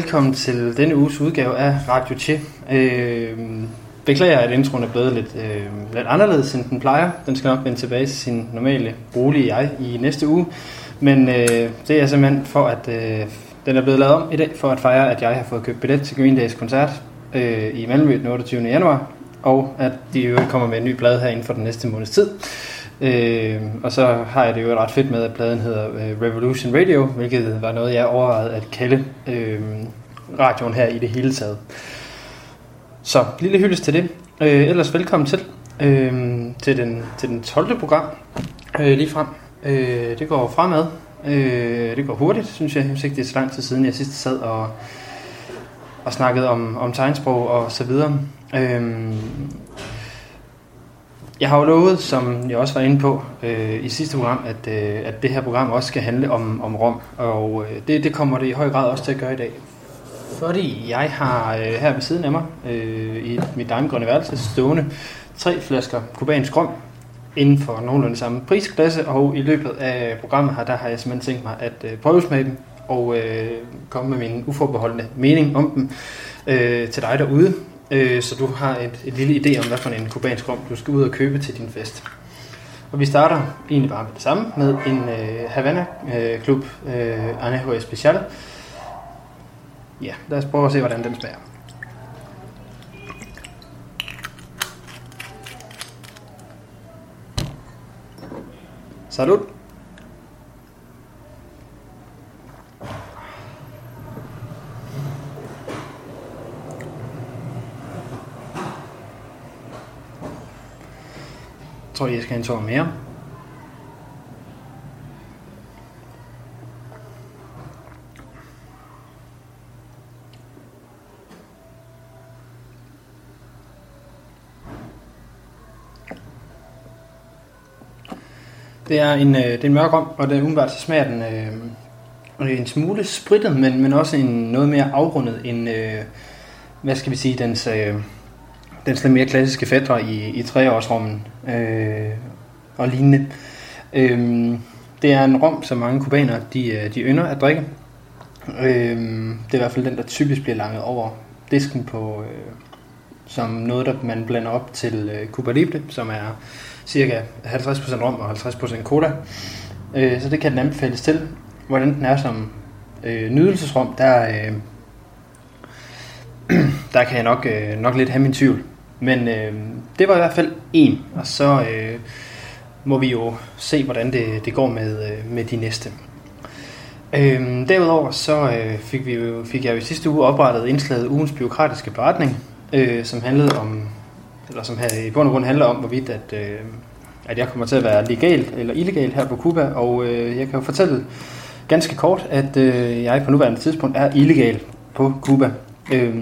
Velkommen til denne uges udgave af Radio Che. Øh, beklager, at introen er blevet lidt, øh, lidt anderledes, end den plejer. Den skal nok vende tilbage til sin normale rolige jeg i næste uge. Men øh, det er simpelthen for, at øh, den er blevet lavet om i dag, for at fejre, at jeg har fået købt billet til Green Days koncert øh, i Malmø den 28. januar. Og at de jo kommer med en ny plade her inden for den næste måneds tid. Øh, og så har jeg det jo ret fedt med, at pladen hedder øh, Revolution Radio, hvilket var noget, jeg overvejede at kalde øh, radioen her i det hele taget. Så lille hyldest til det. Øh, ellers velkommen til, øh, til, den, til den 12. program øh, lige frem. Øh, det går fremad. Øh, det går hurtigt, synes jeg. Jeg synes ikke, det er så lang tid siden, jeg sidst sad og, og snakkede om, om tegnsprog og så videre. Øh, jeg har jo lovet, som jeg også var inde på øh, i sidste program, at, øh, at det her program også skal handle om, om Rom. Og øh, det, det kommer det i høj grad også til at gøre i dag. Fordi jeg har øh, her ved siden af mig, øh, i mit dejmegrønne værelse, stående tre flasker kubansk rom inden for nogenlunde samme prisklasse. Og i løbet af programmet her, der har jeg simpelthen tænkt mig at øh, prøvesmage dem og øh, komme med min uforbeholdende mening om dem øh, til dig derude øh, så du har et, et lille idé om, hvad for en kubansk rom du skal ud og købe til din fest. Og vi starter egentlig bare med det samme, med en øh, Havana-klub, øh, øh, Anejo Especial. Ja, lad os prøve at se, hvordan den smager. Salut! Tror jeg, jeg skal have en tår mere. Det er en, øh, det er en mørk rom, og det er umiddelbart så smager den øh, en smule spritet, men, men også en noget mere afrundet end, øh, hvad skal vi sige, dens, øh, den sådan mere klassiske fætter i, i treårsrommen øh, og lignende. Øh, det er en rom, som mange kubanere de, øh, de ynder at drikke. Øh, det er i hvert fald den, der typisk bliver langet over disken på, øh, som noget, der man blander op til øh, Cuba Libre, som er cirka 50% rom og 50% cola. Øh, så det kan den anbefales til. Hvordan den er som øh, nydelsesrum, der, øh, der kan jeg nok, øh, nok lidt have min tvivl. Men øh, det var i hvert fald en, og så øh, må vi jo se, hvordan det, det går med, øh, med de næste. Øh, derudover så øh, fik, vi jo, fik jeg jo i sidste uge oprettet indslaget ugens byråkratiske beretning, øh, som handlede om, eller som havde, i bund og grund handler om, hvorvidt at, øh, at jeg kommer til at være legal eller illegal her på Cuba, og øh, jeg kan jo fortælle ganske kort, at øh, jeg på nuværende tidspunkt er illegal på Cuba. Øh,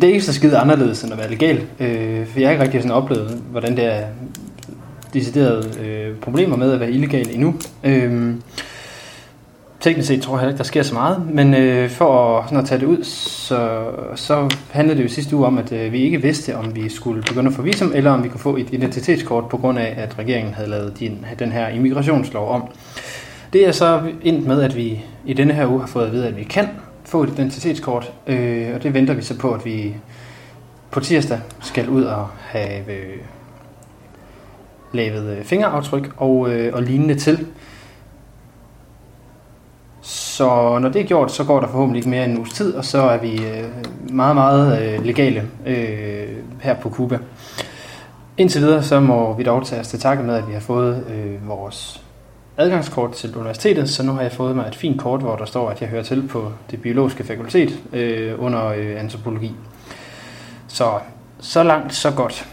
det er ikke så skide anderledes end at være legal, øh, for jeg har ikke rigtig sådan oplevet, hvordan det er deciderede øh, problemer med at være illegal endnu. Øh, teknisk set tror jeg ikke, der sker så meget, men øh, for at, sådan at tage det ud, så, så handlede det jo sidste uge om, at øh, vi ikke vidste, om vi skulle begynde at få visum, eller om vi kunne få et identitetskort på grund af, at regeringen havde lavet din, den her immigrationslov om. Det er så endt med, at vi i denne her uge har fået at vide, at vi kan få et identitetskort, øh, og det venter vi så på, at vi på tirsdag skal ud og have øh, lavet øh, fingeraftryk og, øh, og lignende til. Så når det er gjort, så går der forhåbentlig ikke mere end en uges tid, og så er vi øh, meget, meget øh, legale øh, her på Cuba. Indtil videre så må vi dog tage os til takke med, at vi har fået øh, vores adgangskort til universitetet, så nu har jeg fået mig et fint kort, hvor der står, at jeg hører til på det biologiske fakultet øh, under øh, antropologi. Så så langt, så godt.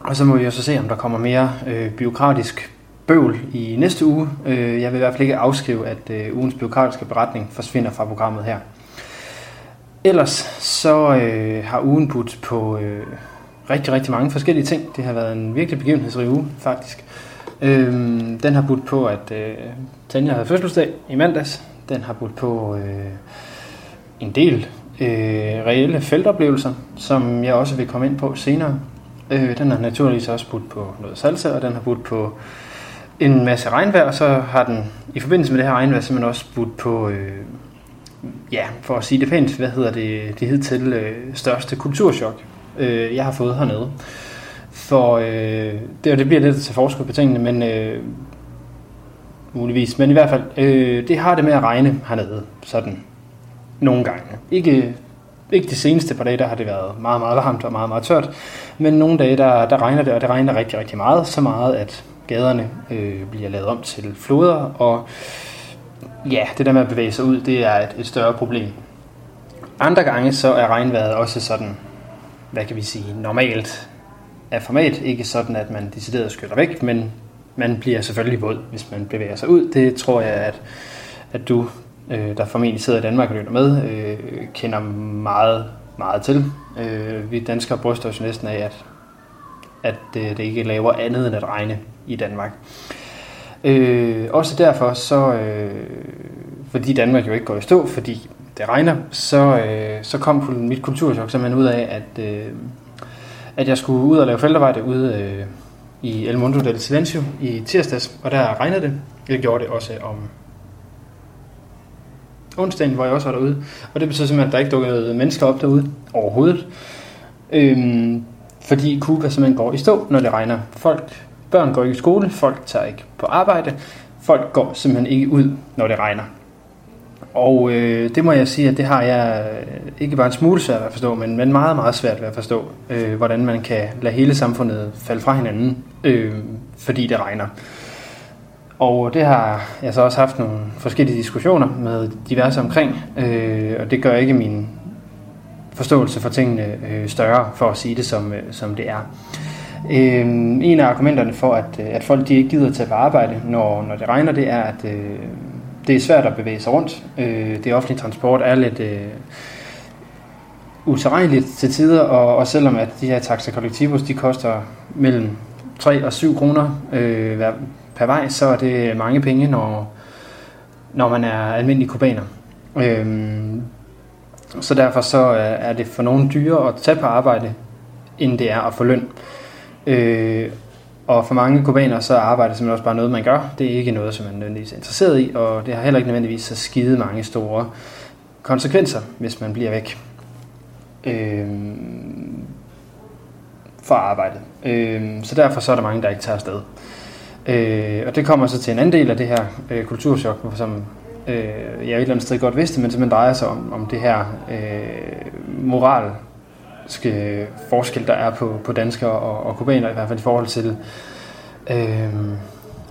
Og så må vi jo så se, om der kommer mere øh, byråkratisk bøvl i næste uge. Øh, jeg vil i hvert fald ikke afskrive, at øh, ugens byråkratiske beretning forsvinder fra programmet her. Ellers så øh, har ugen budt på øh, rigtig, rigtig mange forskellige ting. Det har været en virkelig begivenhedsrig uge, faktisk. Øh, den har budt på, at øh, Tanja havde fødselsdag i mandags. Den har budt på øh, en del øh, reelle feltoplevelser, som jeg også vil komme ind på senere. Øh, den har naturligvis også budt på noget salsa, og den har budt på en masse regnvejr, og så har den i forbindelse med det her regnvejr simpelthen også budt på, øh, ja, for at sige det pænt, hvad hedder det, det hed til øh, største kulturschok, øh, jeg har fået hernede. For øh, det, det bliver lidt til forskud på tingene, men øh, muligvis. Men i hvert fald, øh, det har det med at regne hernede, sådan nogle gange. Ikke, ikke de seneste par dage, der har det været meget, meget varmt og meget, meget tørt. Men nogle dage, der, der regner det, og det regner rigtig, rigtig meget. Så meget, at gaderne øh, bliver lavet om til floder, og ja, det der med at bevæge sig ud, det er et, et større problem. Andre gange så er regnvejret også sådan, hvad kan vi sige, normalt af format. Ikke sådan, at man decideret skyller væk, men man bliver selvfølgelig våd, hvis man bevæger sig ud. Det tror jeg, at, at du, øh, der formentlig sidder i Danmark og lytter med, øh, kender meget, meget til. Øh, vi danskere bryster os næsten af, at, at det, det ikke laver andet end at regne i Danmark. Øh, også derfor, så, øh, fordi Danmark jo ikke går i stå, fordi det regner, så, øh, så kom mit kulturchok simpelthen ud af, at, øh, at jeg skulle ud og lave feltarbejde ude øh, i El Mundo del Silencio i tirsdags, og der regnede det. Jeg gjorde det også om onsdagen, hvor jeg også var derude. Og det betød simpelthen, at der ikke dukkede mennesker op derude overhovedet. Øhm, fordi Cuba simpelthen går i stå, når det regner. Folk, børn går ikke i skole, folk tager ikke på arbejde, folk går simpelthen ikke ud, når det regner. Og øh, det må jeg sige, at det har jeg øh, ikke bare en smule svært at forstå, men, men meget, meget svært ved at forstå, øh, hvordan man kan lade hele samfundet falde fra hinanden, øh, fordi det regner. Og det har jeg så også haft nogle forskellige diskussioner med diverse omkring, øh, og det gør ikke min forståelse for tingene øh, større, for at sige det som, øh, som det er. Øh, en af argumenterne for, at, øh, at folk de ikke gider tage på arbejde, når, når det regner, det er, at øh, det er svært at bevæge sig rundt. Øh, det offentlige transport er lidt øh, utilregneligt til tider, og, og selvom at de her taxa kollektivbus, de koster mellem 3 og 7 kroner øh, per vej, så er det mange penge, når, når man er almindelig kubaner. Øh, så derfor så øh, er det for nogle dyrere at tage på arbejde, end det er at få løn. Øh, og for mange kubanere, så er arbejde simpelthen også bare noget, man gør. Det er ikke noget, som man nødvendigvis er interesseret i, og det har heller ikke nødvendigvis så skide mange store konsekvenser, hvis man bliver væk øh, fra arbejdet. Øh, så derfor så er der mange, der ikke tager afsted. Øh, og det kommer så til en anden del af det her øh, kulturschok, som øh, jeg et eller andet sted godt vidste, men simpelthen drejer sig om, om det her øh, moral forskel, der er på, på danskere og, og kubaner, i hvert fald i forhold til, øh,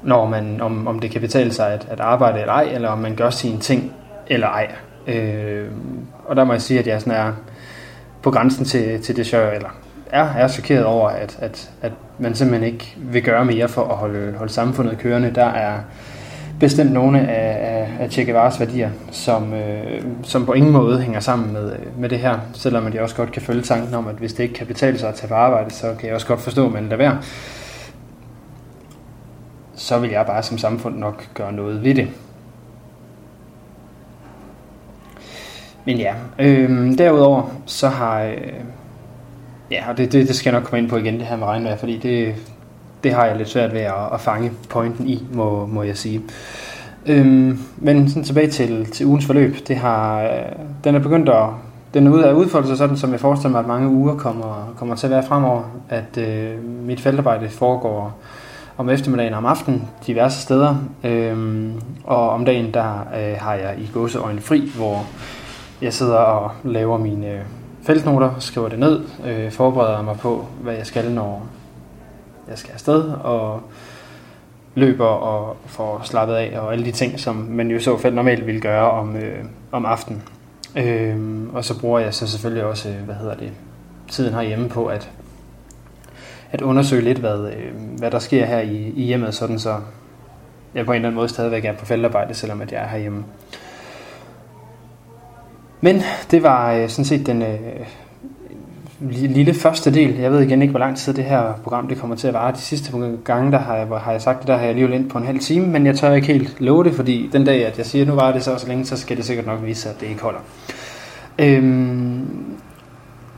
når man, om, om det kan betale sig at, at arbejde eller ej, eller om man gør sine ting eller ej. Øh, og der må jeg sige, at jeg sådan er på grænsen til, til det sjov, eller er, er chokeret over, at, at, at man simpelthen ikke vil gøre mere for at holde, holde samfundet kørende. Der er bestemt nogle af, af, af Che Guevara's værdier, som, øh, som på ingen måde hænger sammen med, øh, med det her, selvom jeg også godt kan følge tanken om, at hvis det ikke kan betale sig at tage på arbejde, så kan jeg også godt forstå, at man lader være. Så vil jeg bare som samfund nok gøre noget ved det. Men ja, øh, derudover så har... Øh, ja, og det, det, det skal jeg nok komme ind på igen, det her med regnvejr, fordi det, det har jeg lidt svært ved at, at fange pointen i, må, må jeg sige. Øhm, men sådan tilbage til, til ugens forløb, det har, øh, den er begyndt at den er ude af udfolde sig sådan, som jeg forestiller mig, at mange uger kommer, kommer til at være fremover, at øh, mit feltarbejde foregår om eftermiddagen og om aftenen diverse steder, øhm, og om dagen der øh, har jeg i gåseøjne fri, hvor jeg sidder og laver mine øh, feltnoter, skriver det ned, øh, forbereder mig på, hvad jeg skal, når, jeg skal afsted, og løber og får slappet af, og alle de ting, som man jo så fald normalt ville gøre om, øh, om aftenen. Øh, og så bruger jeg så selvfølgelig også, øh, hvad hedder det, tiden herhjemme på at, at undersøge lidt, hvad, øh, hvad der sker her i, i hjemmet, sådan så jeg på en eller anden måde stadigvæk er på feltarbejde, selvom at jeg er herhjemme. Men det var øh, sådan set den øh, lille første del. Jeg ved igen ikke, hvor lang tid det her program det kommer til at vare. De sidste gange, der har jeg, har jeg sagt det, der har jeg alligevel ind på en halv time, men jeg tør ikke helt love det, fordi den dag, at jeg siger, at nu var det så så længe, så skal det sikkert nok vise sig, at det ikke holder. Øhm,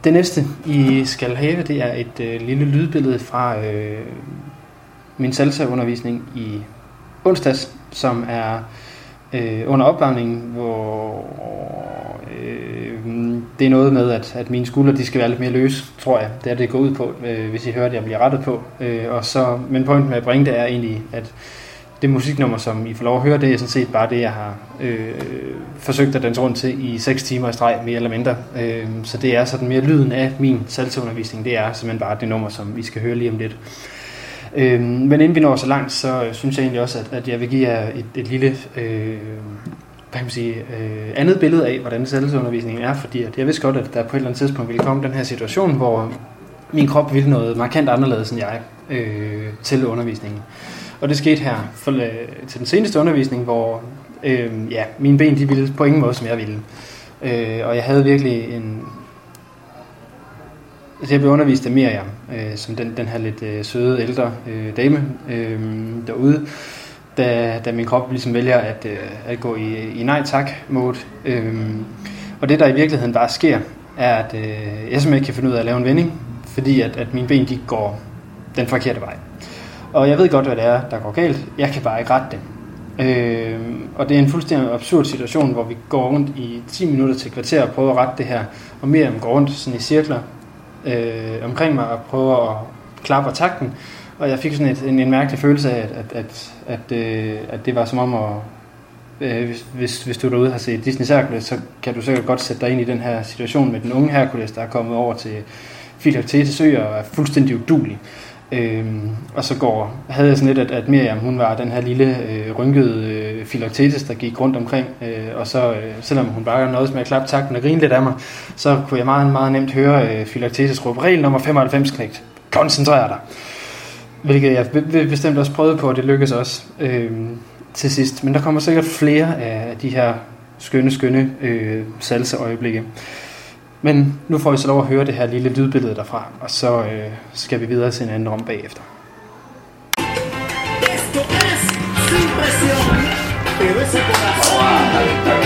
det næste, I skal have, det er et øh, lille lydbillede fra øh, min salsa-undervisning i onsdags, som er øh, under opvarmningen, hvor øh, det er noget med, at, at mine skuldre de skal være lidt mere løse, tror jeg. Det er det går ud på, øh, hvis I hører, at jeg bliver rettet på. Øh, og så, men pointen med at bringe det er egentlig, at det musiknummer, som I får lov at høre, det er sådan set bare det, jeg har øh, forsøgt at danse rundt til i 6 timer i streg, mere eller mindre. Øh, så det er sådan mere lyden af min salseundervisning, det er simpelthen bare det nummer, som vi skal høre lige om lidt. Øh, men inden vi når så langt, så synes jeg egentlig også, at, at jeg vil give jer et, et lille øh, hvad kan man sige, øh, andet billede af, hvordan salsaundervisningen er, fordi at jeg vidste godt, at der på et eller andet tidspunkt ville komme den her situation, hvor min krop ville noget markant anderledes end jeg øh, til undervisningen. Og det skete her for, øh, til den seneste undervisning, hvor øh, ja, mine ben de ville på ingen måde, som jeg ville. Øh, og jeg havde virkelig en... Altså jeg blev undervist af Miriam, øh, som den, den her lidt øh, søde ældre øh, dame øh, derude, da, da min krop ligesom vælger at, øh, at gå i, i nej tak mode. Øhm, og det der i virkeligheden bare sker, er at øh, jeg simpelthen ikke kan finde ud af at lave en vending, fordi at, at mine ben de går den forkerte vej. Og jeg ved godt, hvad det er, der går galt. Jeg kan bare ikke rette det. Øh, og det er en fuldstændig absurd situation, hvor vi går rundt i 10 minutter til kvarter og prøver at rette det her. Og mere om går rundt sådan i cirkler øh, omkring mig og prøver at klappe takten. Og jeg fik sådan et, en, en mærkelig følelse af, at, at, at, at, øh, at det var som om at... Øh, hvis, hvis, hvis du derude har set Disney Circle, så kan du sikkert godt sætte dig ind i den her situation med den unge Hercules, der er kommet over til Filaktetes og er fuldstændig udulig. Øhm, og så går, havde jeg sådan lidt, at, at Miriam, hun var den her lille øh, rynkede øh, filoktetes, der gik rundt omkring, øh, og så, øh, selvom hun bare nåede med at klappe takten og grine lidt af mig, så kunne jeg meget, meget nemt høre øh, filoktetes råbe, regel nummer 95 knægt, koncentrer dig. Hvilket jeg bestemt også prøvede på, og det lykkedes også øh, til sidst. Men der kommer sikkert flere af de her skønne, skønne øh, salseøjeblikke. Men nu får vi så lov at høre det her lille lydbillede derfra, og så øh, skal vi videre til en anden rum bagefter. Esto es sin presión, pero ese corazón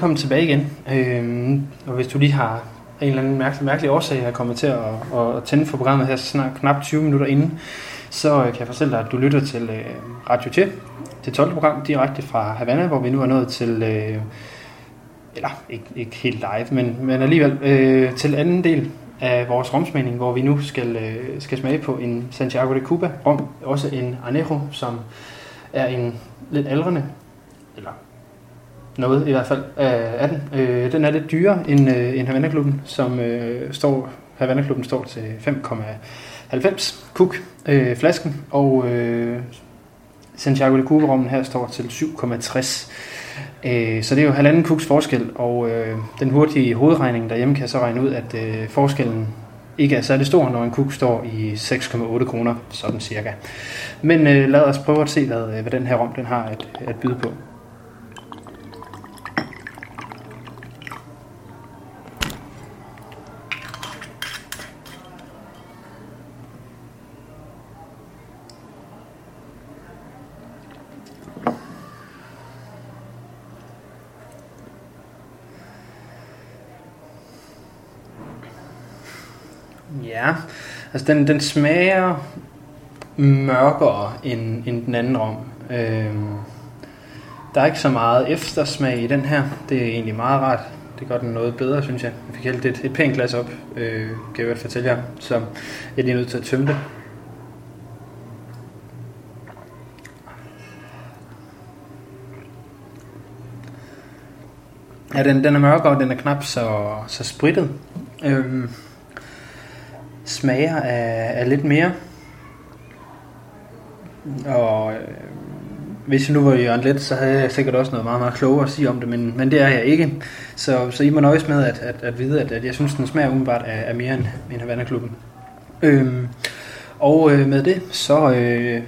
velkommen tilbage igen. Øh, og hvis du lige har en eller anden mærkelig, mærkelig årsag er kommet til at, at tænde for programmet her snart knap 20 minutter inden, så øh, kan jeg fortælle dig, at du lytter til øh, Radio T, det 12. program direkte fra Havana, hvor vi nu er nået til, øh, eller ikke, ikke helt live, men, men alligevel øh, til anden del af vores romsmagning, hvor vi nu skal, øh, skal smage på en Santiago de Cuba rom, også en Anejo, som er en lidt aldrende, eller noget i hvert fald af, af den. Øh, den er lidt dyrere end, øh, end Havana-klubben, som øh, står, Havana-klubben står til 5,90 kuk øh, flasken, og øh, Santiago de Cuba-rommen her står til 7,60 øh, så det er jo halvanden kuks forskel, og øh, den hurtige hovedregning derhjemme kan så regne ud, at øh, forskellen ikke er særlig stor, når en kuk står i 6,8 kroner, sådan cirka. Men øh, lad os prøve at se, hvad, øh, hvad den her rom den har at, at byde på. Ja, altså den, den smager mørkere end, end den anden rom. Øhm, der er ikke så meget eftersmag i den her. Det er egentlig meget rart. Det gør den noget bedre, synes jeg. Jeg fik hældt et, et pænt glas op, øh, kan jeg godt fortælle jer. Så jeg er lige nødt til at tømme det. Ja, den, den er mørkere, og den er knap så, så spritet. Øhm, smager af, af lidt mere. Og øh, hvis jeg nu var Jørgen Let, så havde jeg sikkert også noget meget, meget klogere at sige om det, men, men det er jeg ikke. Så, så I må nøjes med at, at, at vide, at, at jeg synes, den smager umiddelbart af, af mere end, end Havana-klubben. Øhm, og øh, med det, så øh,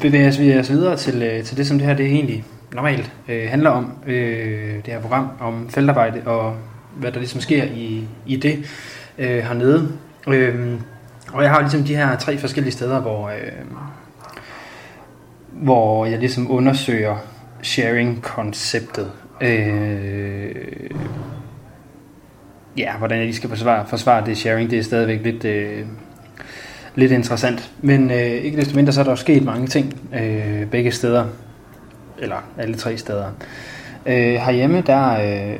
bevæger vi os videre til, øh, til det, som det her det egentlig normalt øh, handler om. Øh, det her program om feltarbejde og hvad der ligesom sker i, i det øh, hernede. Øhm, og jeg har ligesom de her tre forskellige steder, hvor, øh, hvor jeg ligesom undersøger sharing-konceptet. Øh, ja, hvordan jeg lige skal forsvare, forsvare det sharing, det er stadigvæk lidt, øh, lidt interessant. Men øh, ikke desto mindre, så er der jo sket mange ting øh, begge steder, eller alle tre steder. Øh, herhjemme, der... Øh,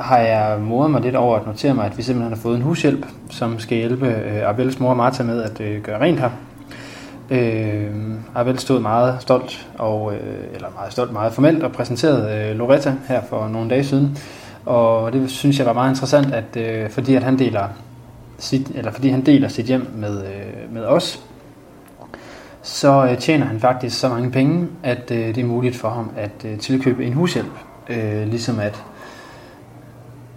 har jeg moret mig lidt over at notere mig, at vi simpelthen har fået en hushjælp, som skal hjælpe øh, Abels mor Martha med at øh, gøre rent her. Øh, Abel stod meget stolt, og, øh, eller meget stolt, meget formelt og præsenterede øh, Loretta her for nogle dage siden. Og det synes jeg var meget interessant, at øh, fordi at han deler sit, eller fordi han deler sit hjem med, øh, med os, så øh, tjener han faktisk så mange penge, at øh, det er muligt for ham at øh, tilkøbe en hushjælp. Øh, ligesom at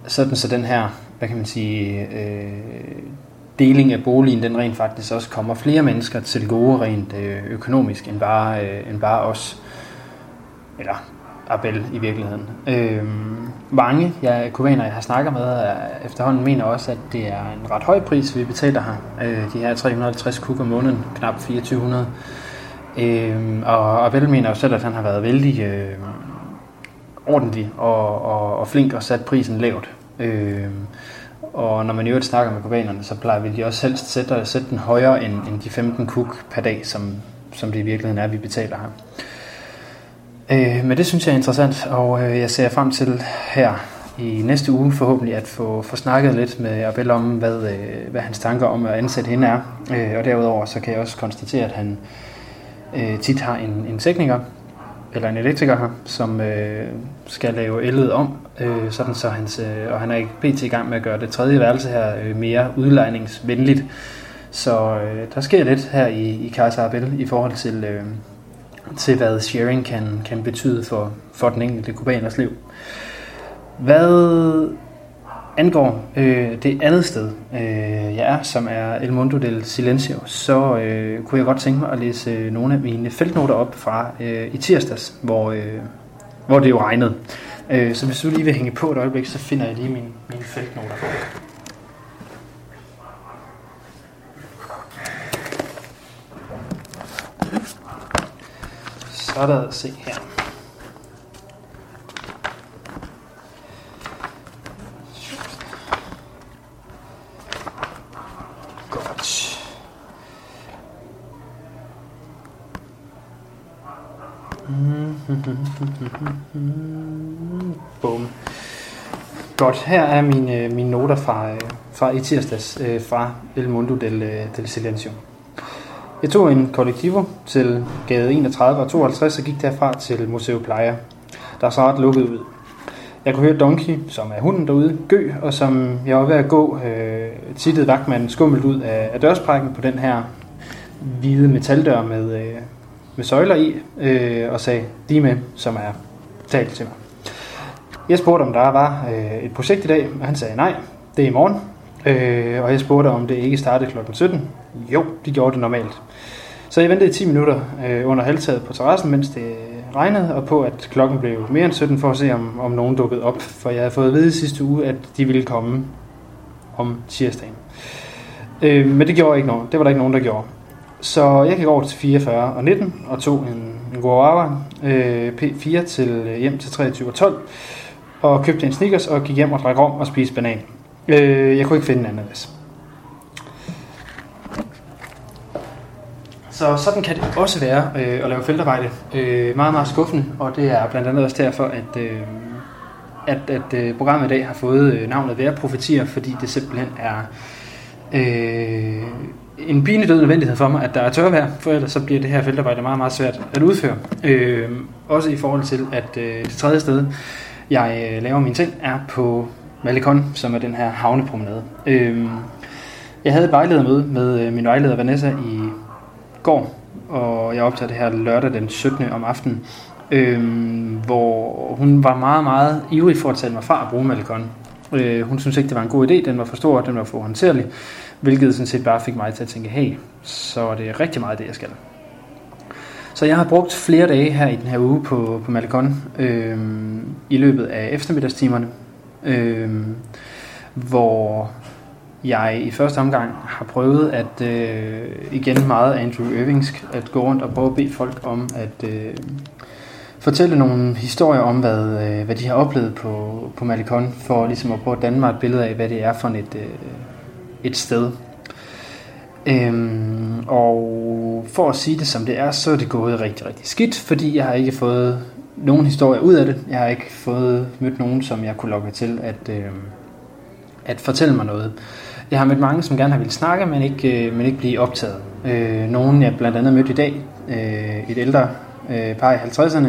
sådan så den her, hvad kan man sige, øh, deling af boligen, den rent faktisk også kommer flere mennesker til gode rent øh, økonomisk, end bare, øh, end bare os, eller Abel i virkeligheden. Øh, mange jeg, kubaner, jeg har snakket med, efterhånden mener også, at det er en ret høj pris, vi betaler her. Øh, de her 350 kuk om måneden, knap 2400. Øh, og Abel mener jo selv, at han har været vældig øh, ordentlig og, og, og flink og sat prisen lavt. Øh, og når man i øvrigt snakker med kubanerne, så plejer vi de også helst sætte, sætte den højere end, end de 15 kuk per dag, som, som det i virkeligheden er, vi betaler her. Øh, men det synes jeg er interessant, og øh, jeg ser frem til her i næste uge forhåbentlig at få, få snakket lidt med Abel om, hvad, øh, hvad hans tanker om at ansætte hende er. Øh, og derudover så kan jeg også konstatere, at han øh, tit har en, en sækninger, eller en elektriker her, som øh, skal lave ellet om, øh, sådan så hans, øh, og han er ikke pt. i gang med at gøre det tredje værelse her øh, mere udlejningsvenligt. Så øh, der sker lidt her i, i Kaiser Abel i forhold til, øh, til hvad sharing kan, kan betyde for, for den enkelte kubaners liv. Hvad angår øh, det andet sted, øh, jeg er, som er El Mundo del Silencio, så øh, kunne jeg godt tænke mig at læse øh, nogle af mine feltnoter op fra øh, i tirsdags, hvor, øh, hvor det jo regnede. Øh, så hvis du lige vil hænge på et øjeblik, så finder jeg lige mine, mine feltnoter. Så er der at se her. Bum. Godt, her er mine, mine noter fra, fra i tirsdags øh, fra El Mundo del, øh, del Silencio. Jeg tog en kollektivo til gade 31 og 52 og gik derfra til Museo Playa, der er så ret lukket ud. Jeg kunne høre Donkey, som er hunden derude, gø, og som jeg var ved at gå, øh, tittede vagtmanden skummelt ud af, af dørsprækken på den her hvide metaldør med, øh, med søjler i, øh, og sagde, de med, som er talt til mig. Jeg spurgte, om der var øh, et projekt i dag, og han sagde nej, det er i morgen. Øh, og jeg spurgte, om det ikke startede kl. 17. Jo, de gjorde det normalt. Så jeg ventede i 10 minutter øh, under halvtaget på terrassen, mens det regnede, og på at klokken blev mere end 17 for at se, om, om nogen dukkede op. For jeg havde fået at vide sidste uge, at de ville komme om tirsdagen. Øh, men det gjorde ikke nogen. Det var der ikke nogen, der gjorde. Så jeg gik over til 44 og 19 og tog en, en Guava øh, P4 til øh, hjem til 23 og 12 og købte en Snickers og gik hjem og drak rom og spiste banan. Øh, jeg kunne ikke finde en ananas. Så sådan kan det også være øh, at lave feltarbejde. Øh, meget, meget skuffende, og det er blandt andet også derfor, at, øh, at, at øh, programmet i dag har fået øh, navnet Være Profetier, fordi det simpelthen er øh, en pinedød nødvendighed for mig, at der er tørvejr, for ellers så bliver det her feltarbejde meget, meget svært at udføre. Øh, også i forhold til, at øh, det tredje sted, jeg øh, laver mine ting, er på Malecon, som er den her havnepromenade. Øh, jeg havde et vejledermøde med øh, min vejleder Vanessa i går, og jeg optager det her lørdag den 17. om aftenen, øh, hvor hun var meget, meget ivrig for at tale mig fra at bruge Malecon. Øh, hun synes ikke, det var en god idé, den var for stor, den var for håndterlig, hvilket sådan set bare fik mig til at tænke, hey, så er det rigtig meget det, jeg skal. Så jeg har brugt flere dage her i den her uge på, på Malecon øh, i løbet af eftermiddagstimerne, øh, hvor jeg i første omgang har prøvet at, øh, igen meget Andrew Irvingsk, at gå rundt og prøve at bede folk om at øh, fortælle nogle historier om, hvad, øh, hvad de har oplevet på, på Malicon, for ligesom at prøve at danne mig et billede af, hvad det er for et, øh, et sted. Øhm, og for at sige det som det er, så er det gået rigtig, rigtig skidt, fordi jeg har ikke fået nogen historie ud af det. Jeg har ikke fået mødt nogen, som jeg kunne lokke til at, øh, at fortælle mig noget. Jeg har mødt mange, som gerne har ville snakke, men ikke, øh, men ikke blive optaget. Øh, nogen, jeg blandt andet mødte i dag, øh, et ældre øh, par i 50'erne,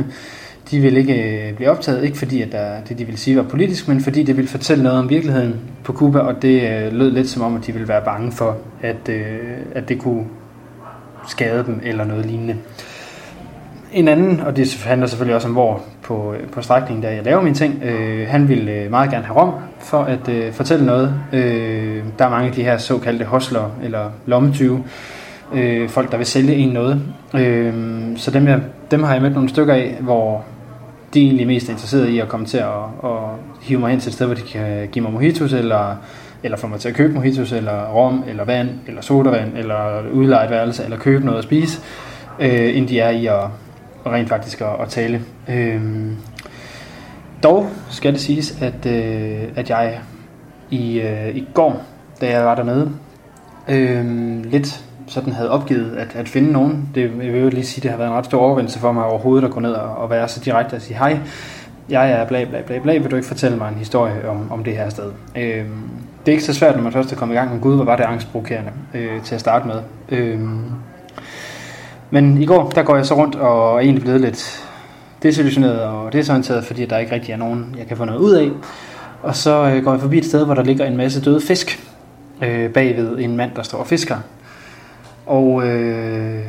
de ville ikke øh, blive optaget, ikke fordi at der, det de ville sige var politisk, men fordi det ville fortælle noget om virkeligheden på Cuba, og det øh, lød lidt som om, at de ville være bange for, at, øh, at det kunne skade dem eller noget lignende. En anden, og det handler selvfølgelig også om hvor på, øh, på strækningen, der jeg laver mine ting, øh, han ville øh, meget gerne have rom for at øh, fortælle noget. Øh, der er mange af de her såkaldte hostler eller lommetyve, øh, folk der vil sælge en noget. Øh, så dem, jeg, dem har jeg mødt nogle stykker af, hvor de er egentlig mest interesserede i at komme til at, at hive mig hen til et sted, hvor de kan give mig mojitos, eller, eller få mig til at købe mojitos, eller rom, eller vand, eller sodavand, eller udleje et værelse, eller købe noget at spise, øh, end de er i at, rent faktisk at, at tale. Øh, dog skal det siges, at, øh, at jeg i, øh, i går, da jeg var dernede, øh, lidt sådan havde opgivet at, at finde nogen. Det jeg vil jo lige sige, det har været en ret stor overvindelse for mig overhovedet at gå ned og, og være så direkte og sige, hej, jeg er bla bla bla bla, vil du ikke fortælle mig en historie om, om det her sted? Øh, det er ikke så svært, når man først er kommet i gang, men gud, hvor var det angstprovokerende øh, til at starte med. Øh, men i går, der går jeg så rundt og er egentlig blevet lidt desillusioneret og desorienteret, fordi der ikke rigtig er nogen, jeg kan få noget ud af. Og så øh, går jeg forbi et sted, hvor der ligger en masse døde fisk øh, bagved en mand, der står og fisker. Og øh,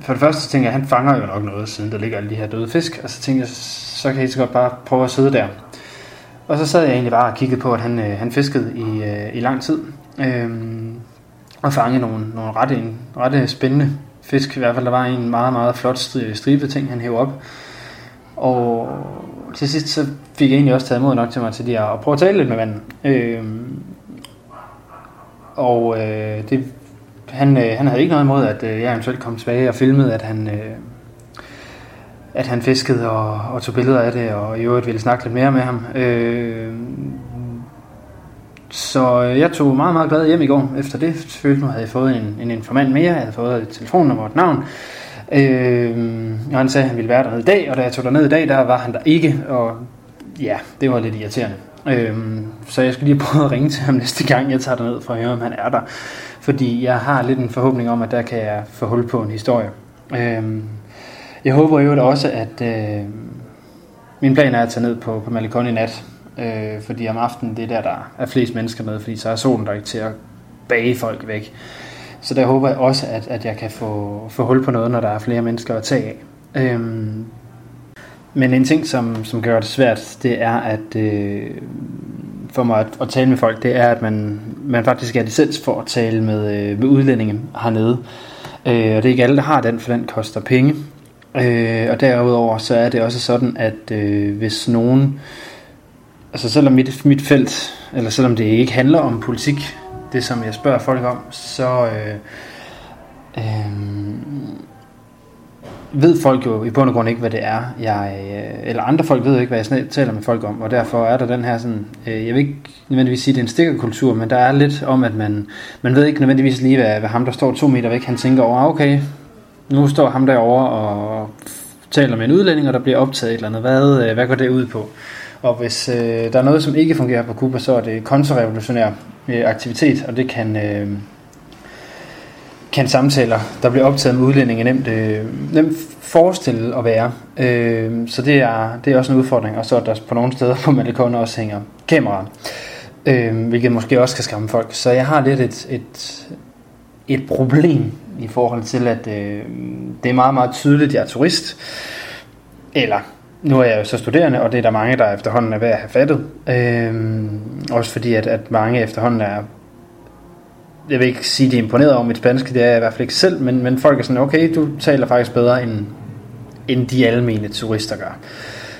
for det første så tænkte jeg, at han fanger jo nok noget, siden der ligger alle de her døde fisk. Og så tænkte jeg, så kan jeg så godt bare prøve at sidde der. Og så sad jeg egentlig bare og kiggede på, at han, øh, han fiskede i, øh, i lang tid. Øh, og fangede nogle, nogle ret, en, ret spændende fisk. I hvert fald der var en meget, meget flot stribe ting, han hævde op. Og til sidst så fik jeg egentlig også taget mod nok til mig til de at prøve at tale lidt med manden. Øh, og øh, det, han, øh, han havde ikke noget imod, at øh, jeg eventuelt kom tilbage og filmede, at han, øh, at han fiskede og, og tog billeder af det, og i øvrigt ville snakke lidt mere med ham. Øh, så øh, jeg tog meget, meget glad hjem i går efter det. Følte mig, havde jeg fået en, en informant mere. Jeg havde fået et telefonnummer og et navn. Øh, og han sagde, at han ville være der i dag, og da jeg tog ned i dag, der var han der ikke, og ja, det var lidt irriterende. Øhm, så jeg skal lige prøve at ringe til ham næste gang, jeg tager ned for at høre, om han er der. Fordi jeg har lidt en forhåbning om, at der kan jeg få hul på en historie. Øhm, jeg håber jo også, at øh, min plan er at tage ned på, på Malikon i nat, øh, fordi om aftenen, det er der, der er flest mennesker med, fordi så er solen der ikke til at bage folk væk. Så der håber jeg også, at, at jeg kan få, få hul på noget, når der er flere mennesker at tage af. Øhm, men en ting, som, som gør det svært, det er, at øh, for mig at, at tale med folk, det er, at man, man faktisk er licens for at tale med, øh, med udlændinge hernede. Øh, og det er ikke alle, der har den, for den koster penge. Øh, og derudover så er det også sådan, at øh, hvis nogen, altså selvom mit, mit felt, eller selvom det ikke handler om politik, det som jeg spørger folk om, så øh, øh, ved folk jo i bund og grund ikke, hvad det er, jeg, øh, eller andre folk ved ikke, hvad jeg taler med folk om, og derfor er der den her sådan, øh, jeg vil ikke nødvendigvis sige, at det er en stikkerkultur, men der er lidt om, at man, man ved ikke nødvendigvis lige, hvad, hvad ham, der står to meter væk, han tænker over, ah, okay, nu står ham derovre og taler med en udlænding, og der bliver optaget et eller andet. Hvad, øh, hvad går det ud på? Og hvis øh, der er noget, som ikke fungerer på Cuba, så er det kontrarevolutionær øh, aktivitet, og det kan, øh, kan samtaler, der bliver optaget med udlændinge, nemt, øh, nemt forestille at være. Øh, så det er, det er også en udfordring, og så er der på nogle steder på Malikon også hænger kameraer, øh, hvilket måske også kan skræmme folk. Så jeg har lidt et, et, et problem i forhold til, at øh, det er meget, meget tydeligt, at jeg er turist. Eller, nu er jeg jo så studerende, og det er der mange, der efterhånden er ved at have fattet. Øh, også fordi, at, at mange efterhånden er jeg vil ikke sige, at de er imponeret over mit spanske, det er jeg i hvert fald ikke selv, men, men folk er sådan, okay, du taler faktisk bedre, end, end de almene turister gør.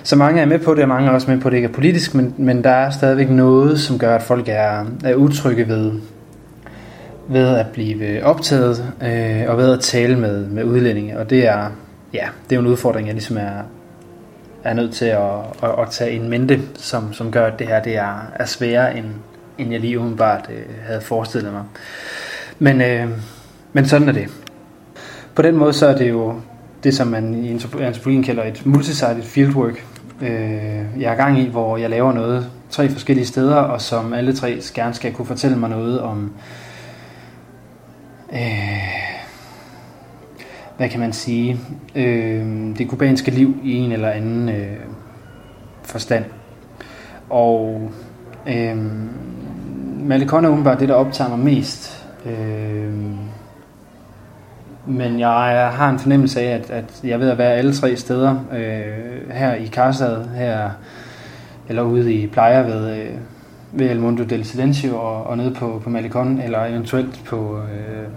Så mange er med på det, og mange er også med på, at det ikke er politisk, men, men der er stadigvæk noget, som gør, at folk er, er utrygge ved, ved at blive optaget øh, og ved at tale med, med udlændinge. Og det er, ja, det er en udfordring, jeg ligesom er, er nødt til at, at, at tage en mente, som, som gør, at det her det er, er sværere, end, end jeg lige umiddelbart øh, havde forestillet mig. Men, øh, men sådan er det. På den måde så er det jo det, som man i antropologien kalder et multisided fieldwork. Øh, jeg er gang i, hvor jeg laver noget tre forskellige steder, og som alle tre gerne skal kunne fortælle mig noget om øh, hvad kan man sige, øh, det kubanske liv i en eller anden øh, forstand. Og øh, Malecon er åbenbart det, der optager mig mest. Øh, men jeg har en fornemmelse af, at, at jeg ved at være alle tre steder. Øh, her i Karsad, her eller ude i Plejer ved, øh, ved El Mundo del Silencio og, og nede på, på Malecon, eller eventuelt på øh,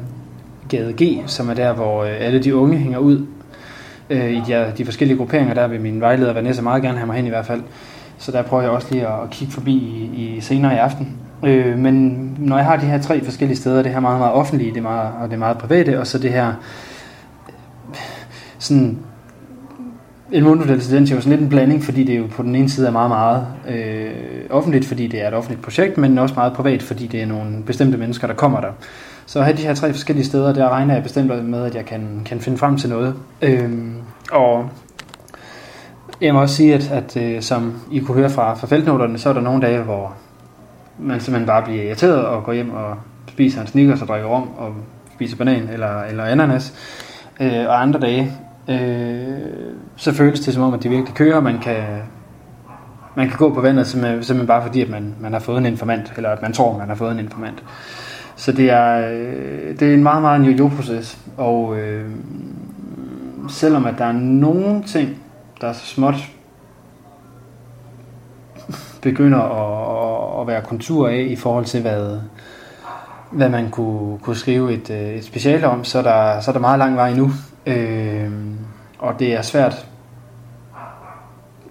Gade G, som er der, hvor øh, alle de unge hænger ud. Øh, I de, de forskellige grupperinger, der vil min vejleder Vanessa meget gerne have mig hen i hvert fald. Så der prøver jeg også lige at, at kigge forbi i, i senere i aften. Øh, men når jeg har de her tre forskellige steder, det her meget, meget offentlige, det er meget, og det er meget private, og så det her øh, sådan El Mundo del Silencio er sådan lidt en blanding, fordi det jo på den ene side er meget, meget øh, offentligt, fordi det er et offentligt projekt, men også meget privat, fordi det er nogle bestemte mennesker, der kommer der. Så at have de her tre forskellige steder, der regner jeg bestemt med, at jeg kan, kan finde frem til noget. Øhm, og jeg må også sige, at, at øh, som I kunne høre fra, fra feltnoterne, så er der nogle dage, hvor man simpelthen bare bliver irriteret og går hjem og spiser en snickers og drikker rom og spiser banan eller, eller ananas. Øh, og andre dage, øh, så føles det som om, at det virkelig kører, man kan, man kan gå på vandet simpelthen, simpelthen bare fordi, at man, man har fået en informant, eller at man tror, man har fået en informant. Så det er, øh, det er en meget, meget ny proces og øh, selvom at der er nogle ting, der er så småt begynder at, at være kontur af i forhold til, hvad, hvad man kunne, kunne skrive et, øh, et speciale om, så er, der, så er der meget lang vej endnu. Øh, og det er svært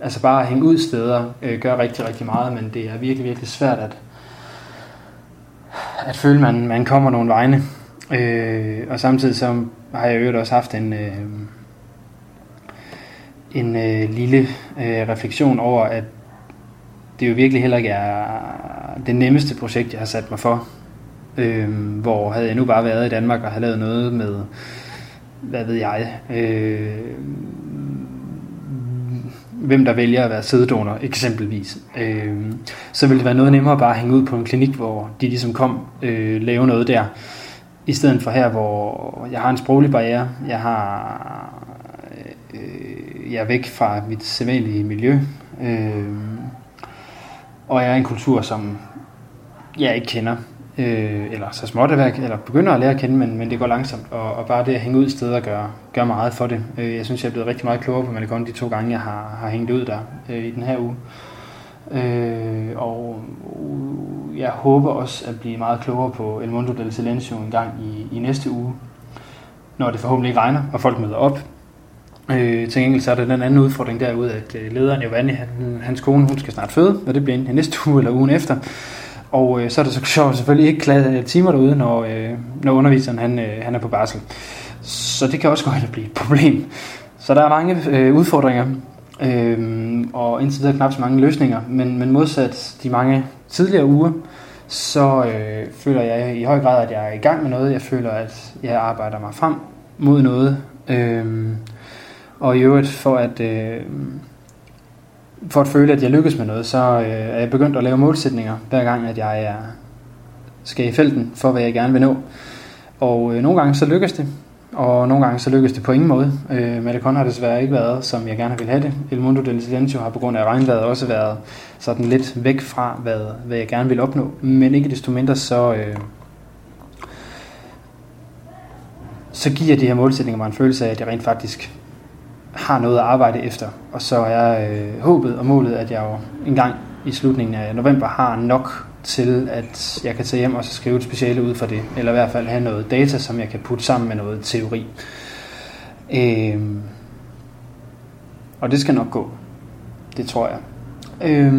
altså bare at hænge ud steder øh, gør rigtig, rigtig meget, men det er virkelig, virkelig svært at, at føle, at man, man kommer nogle vegne. Øh, og samtidig så har jeg jo også haft en, øh, en øh, lille øh, refleksion over, at det jo virkelig heller ikke er det nemmeste projekt, jeg har sat mig for. Øh, hvor havde jeg nu bare været i Danmark og havde lavet noget med, hvad ved jeg, øh, hvem der vælger at være sæddonor eksempelvis, øh, så ville det være noget nemmere bare at hænge ud på en klinik, hvor de ligesom kom øh, lave noget der, i stedet for her, hvor jeg har en sproglig barriere, jeg har øh, jeg er væk fra mit sædvanlige miljø, øh, og er en kultur, som jeg ikke kender, øh, eller så småt at eller begynder at lære at kende, men, men det går langsomt, og, og bare det at hænge ud i steder gør, gør meget for det. Øh, jeg synes, jeg er blevet rigtig meget klogere på Malicon de to gange, jeg har, har hængt ud der øh, i den her uge. Øh, og jeg håber også at blive meget klogere på El Mundo del Silencio en gang i, i næste uge, når det forhåbentlig ikke regner, og folk møder op. Øh, til gengæld så er der den anden udfordring derude, at øh, lederen Giovanni, han, hans kone, hun skal snart føde, og det bliver inden næste uge eller ugen efter. Og øh, så er det så sjovt selvfølgelig ikke klare øh, timer derude, når, øh, når underviseren han, øh, han er på barsel. Så det kan også godt blive et problem. Så der er mange øh, udfordringer, øh, og indtil videre knap så mange løsninger. Men, men modsat de mange tidligere uger, så øh, føler jeg i høj grad, at jeg er i gang med noget. Jeg føler, at jeg arbejder mig frem mod noget. Øh, og i øvrigt for at... Øh, for at føle, at jeg lykkes med noget, så øh, er jeg begyndt at lave målsætninger, hver gang at jeg er, skal i felten for, hvad jeg gerne vil nå. Og øh, nogle gange så lykkes det, og nogle gange så lykkes det på ingen måde. Øh, Malecon har desværre ikke været, som jeg gerne vil have det. El Mundo del Silencio har på grund af regnvejret også været sådan lidt væk fra, hvad, hvad jeg gerne vil opnå. Men ikke desto mindre så... Øh, så giver de her målsætninger mig en følelse af, at jeg rent faktisk har noget at arbejde efter. Og så er øh, håbet og målet, at jeg jo en gang i slutningen af november har nok til, at jeg kan tage hjem og så skrive et speciale ud for det. Eller i hvert fald have noget data, som jeg kan putte sammen med noget teori. Øh, og det skal nok gå. Det tror jeg. Øh,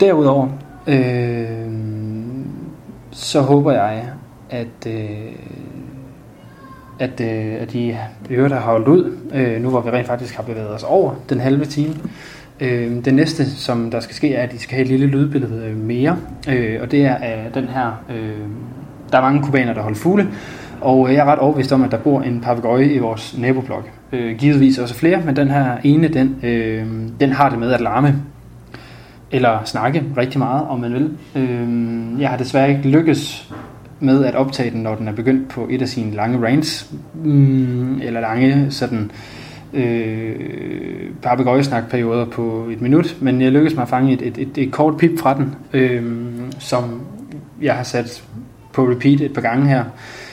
derudover, øh, så håber jeg, at øh, at, øh, at de øvrigt har holdt ud, øh, nu hvor vi rent faktisk har bevæget os over den halve time. Øh, det næste, som der skal ske, er, at de skal have et lille lydbillede øh, mere, øh, og det er af den her, øh, der er mange kubaner, der holder fugle, og øh, jeg er ret overbevist om, at der bor en papegøje i vores naboblok. Øh, givetvis også flere, men den her ene, den, øh, den har det med at larme eller snakke rigtig meget, om man vil. Øh, jeg har desværre ikke lykkes med at optage den, når den er begyndt på et af sine lange rants, mm, eller lange sådan øh, papegøjesnakperioder på et minut, men jeg lykkedes mig at fange et, et, et, et kort pip fra den, øh, som jeg har sat på repeat et par gange her,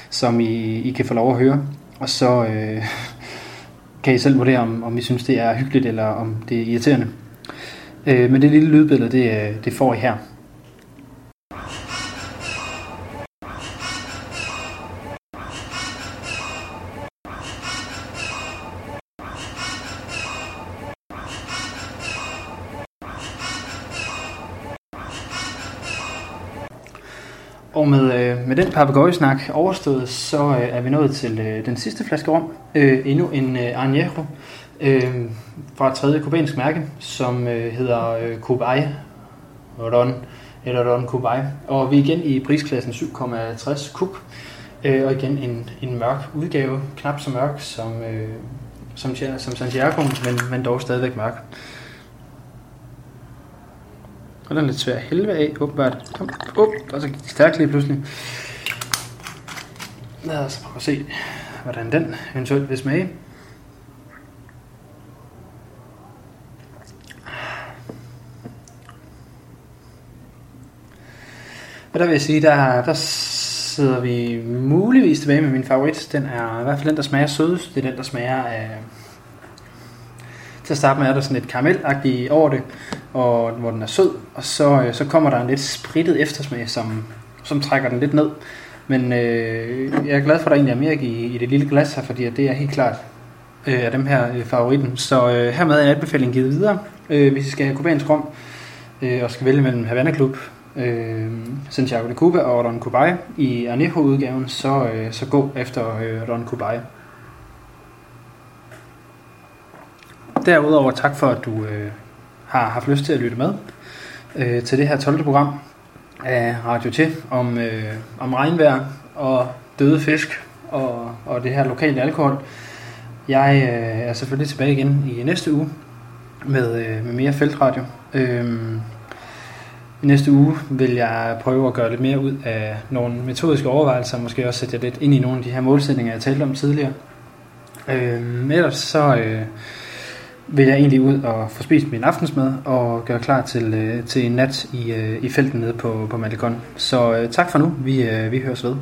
som I, I kan få lov at høre. Og så øh, kan I selv vurdere, om, om I synes, det er hyggeligt, eller om det er irriterende. Øh, men det lille lydbillede, det, øh, det får I her. Øh, med den papegøjesnak overstået, så øh, er vi nået til øh, den sidste flaske rom. Øh, endnu en øh, Añejo øh, fra et tredje kubansk mærke, som øh, hedder øh, Kubai Ron, eller Ron Kubai. Og vi er igen i prisklassen 7,60 kub. Øh, og igen en, en mørk udgave, knap så mørk som, øh, som, som Santiago, men, men dog stadigvæk mørk. Og den er lidt svær at helvede af, åbenbart. Kom, op, og så gik det stærkt lige pludselig. Lad os prøve at se, hvordan den eventuelt vil smage. Og der vil jeg sige, der, der sidder vi muligvis tilbage med min favorit. Den er i hvert fald den, der smager sødest. Det er den, der smager af... Til at starte med er der sådan et karamelagtigt over det, og hvor den er sød. Og så, øh, så kommer der en lidt spritet eftersmag, som, som trækker den lidt ned. Men øh, jeg er glad for, at der egentlig er mere i, i det lille glas her, fordi det er helt klart øh, af dem her øh, favoritten. Så øh, hermed er anbefalingen givet videre. Øh, hvis I skal have kubansk rom, øh, og skal vælge mellem Havana Club, øh, Santiago de Cuba og Ron Cubay i Anejo-udgaven, så, øh, så gå efter øh, Ron Cubay. Derudover tak for, at du øh, har haft lyst til at lytte med øh, til det her 12. program af Radio T om, øh, om regnvejr og døde fisk og, og det her lokale alkohol. Jeg øh, er selvfølgelig tilbage igen i næste uge med, øh, med mere feltradio. Øh, i næste uge vil jeg prøve at gøre lidt mere ud af nogle metodiske overvejelser, måske også sætte jer lidt ind i nogle af de her målsætninger, jeg talte om tidligere. Øh, ellers så øh, vil jeg egentlig ud og få spist min aftensmad og gøre klar til, øh, til en nat i, øh, i felten nede på, på Malikon. Så øh, tak for nu. Vi, øh, vi høres ved.